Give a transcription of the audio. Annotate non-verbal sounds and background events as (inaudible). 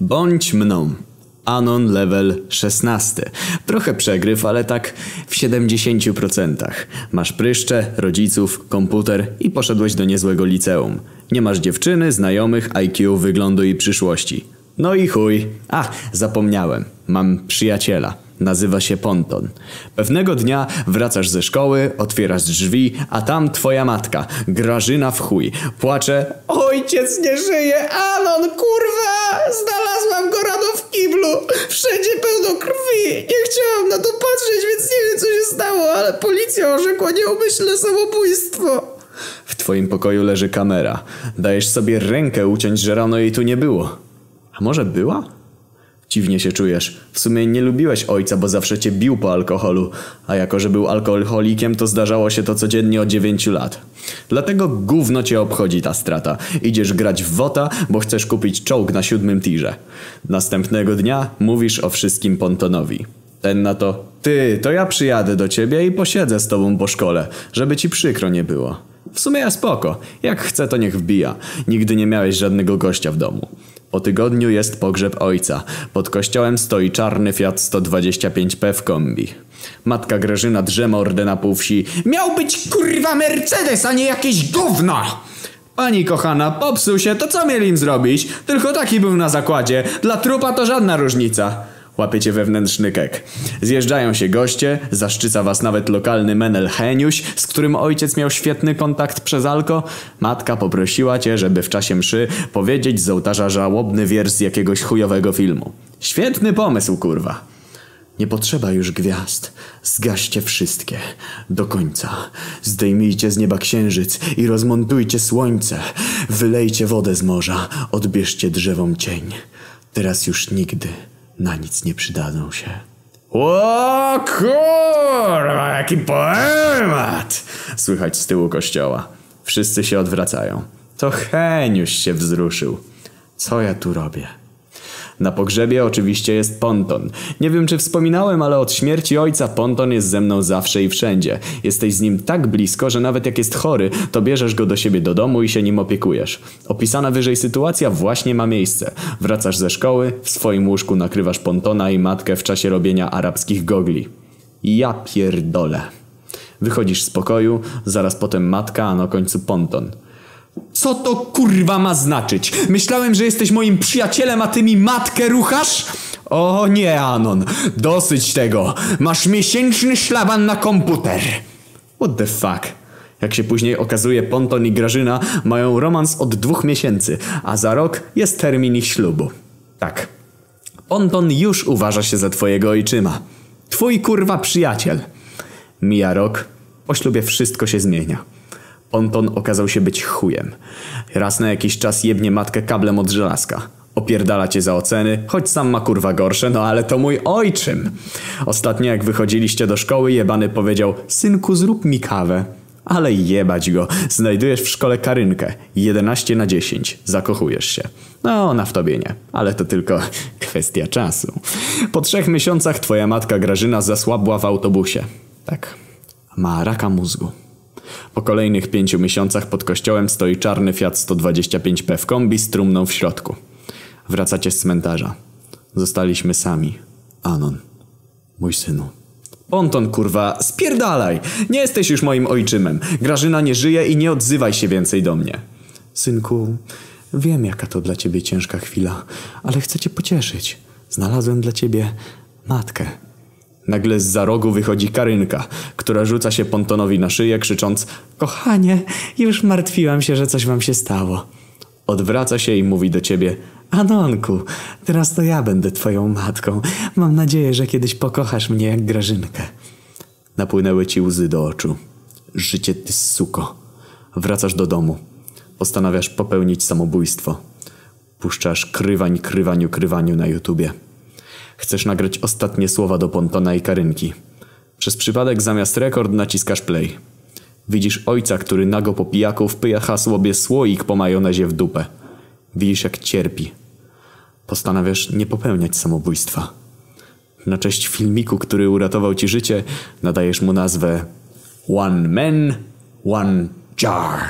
Bądź mną. Anon level 16. Trochę przegryw, ale tak w 70%. Masz pryszcze, rodziców, komputer i poszedłeś do niezłego liceum. Nie masz dziewczyny, znajomych, IQ, wyglądu i przyszłości. No i chuj. A, zapomniałem. Mam przyjaciela. Nazywa się Ponton. Pewnego dnia wracasz ze szkoły, otwierasz drzwi, a tam twoja matka, Grażyna w chuj. Płacze. Ojciec nie żyje, Alon, kurwa! Znalazłam go rano w kiblu. Wszędzie pełno krwi. Nie chciałam na to patrzeć, więc nie wiem co się stało, ale policja orzekła nieumyślne samobójstwo. W twoim pokoju leży kamera. Dajesz sobie rękę uciąć, że rano jej tu nie było. A może była? Dziwnie się czujesz. W sumie nie lubiłeś ojca, bo zawsze cię bił po alkoholu, a jako, że był alkoholikiem, to zdarzało się to codziennie od 9 lat. Dlatego gówno cię obchodzi ta strata. Idziesz grać w WOTA, bo chcesz kupić czołg na siódmym tirze. Następnego dnia mówisz o wszystkim Pontonowi. Ten na to, ty, to ja przyjadę do ciebie i posiedzę z tobą po szkole, żeby ci przykro nie było. W sumie ja spoko. Jak chce, to niech wbija. Nigdy nie miałeś żadnego gościa w domu. Po tygodniu jest pogrzeb ojca. Pod kościołem stoi czarny Fiat 125P w kombi. Matka Grażyna drze mordę na pół wsi. Miał być kurwa Mercedes, a nie jakieś gówno! Pani kochana, popsuł się, to co mieli im zrobić? Tylko taki był na zakładzie. Dla trupa to żadna różnica. Łapiecie wewnętrzny kek. Zjeżdżają się goście, zaszczyca was nawet lokalny menel Heniuś, z którym ojciec miał świetny kontakt przez alko. Matka poprosiła cię, żeby w czasie mszy powiedzieć z ołtarza żałobny wiersz z jakiegoś chujowego filmu. Świetny pomysł, kurwa. Nie potrzeba już gwiazd. Zgaście wszystkie. Do końca. Zdejmijcie z nieba księżyc i rozmontujcie słońce. Wylejcie wodę z morza. Odbierzcie drzewom cień. Teraz już nigdy na nic nie przydadzą się. O kurwa, jaki poemat! Słychać z tyłu kościoła. Wszyscy się odwracają. To Heniuś się wzruszył. Co ja tu robię? Na pogrzebie oczywiście jest Ponton. Nie wiem czy wspominałem, ale od śmierci ojca Ponton jest ze mną zawsze i wszędzie. Jesteś z nim tak blisko, że nawet jak jest chory, to bierzesz go do siebie do domu i się nim opiekujesz. Opisana wyżej sytuacja właśnie ma miejsce. Wracasz ze szkoły, w swoim łóżku nakrywasz Pontona i matkę w czasie robienia arabskich gogli. Ja pierdolę. Wychodzisz z pokoju, zaraz potem matka, a na końcu Ponton. Co to kurwa ma znaczyć? Myślałem, że jesteś moim przyjacielem, a ty mi matkę ruchasz? O nie, Anon, dosyć tego. Masz miesięczny szlaban na komputer. What the fuck? Jak się później okazuje, Ponton i Grażyna mają romans od dwóch miesięcy, a za rok jest termin ich ślubu. Tak. Ponton już uważa się za twojego ojczyma. Twój kurwa przyjaciel. Mija rok, po ślubie wszystko się zmienia. Ponton okazał się być chujem. Raz na jakiś czas jebnie matkę kablem od żelazka. Opierdala cię za oceny, choć sam ma kurwa gorsze, no ale to mój ojczym. Ostatnio jak wychodziliście do szkoły, jebany powiedział Synku zrób mi kawę. Ale jebać go. Znajdujesz w szkole Karynkę. 11 na 10. Zakochujesz się. No, ona w tobie nie. Ale to tylko (laughs) kwestia czasu. Po trzech miesiącach twoja matka Grażyna zasłabła w autobusie. Tak. Ma raka mózgu. Po kolejnych pięciu miesiącach pod kościołem stoi czarny Fiat 125P w kombi z trumną w środku. Wracacie z cmentarza. Zostaliśmy sami. Anon. Mój synu. Ponton, kurwa, spierdalaj! Nie jesteś już moim ojczymem. Grażyna nie żyje i nie odzywaj się więcej do mnie. Synku, wiem jaka to dla ciebie ciężka chwila, ale chcę cię pocieszyć. Znalazłem dla ciebie matkę. Nagle z za rogu wychodzi Karynka, która rzuca się Pontonowi na szyję, krzycząc Kochanie, już martwiłam się, że coś wam się stało. Odwraca się i mówi do ciebie Anonku, teraz to ja będę twoją matką. Mam nadzieję, że kiedyś pokochasz mnie jak Grażynkę. Napłynęły ci łzy do oczu. Życie ty suko. Wracasz do domu. Postanawiasz popełnić samobójstwo. Puszczasz krywań, krywaniu, krywaniu na YouTubie. Chcesz nagrać ostatnie słowa do Pontona i Karynki. Przez przypadek zamiast rekord naciskasz play. Widzisz ojca, który nago po pijaku wpycha sobie słoik po majonezie w dupę. Widzisz jak cierpi. Postanawiasz nie popełniać samobójstwa. Na cześć filmiku, który uratował ci życie, nadajesz mu nazwę One Man, One Jar.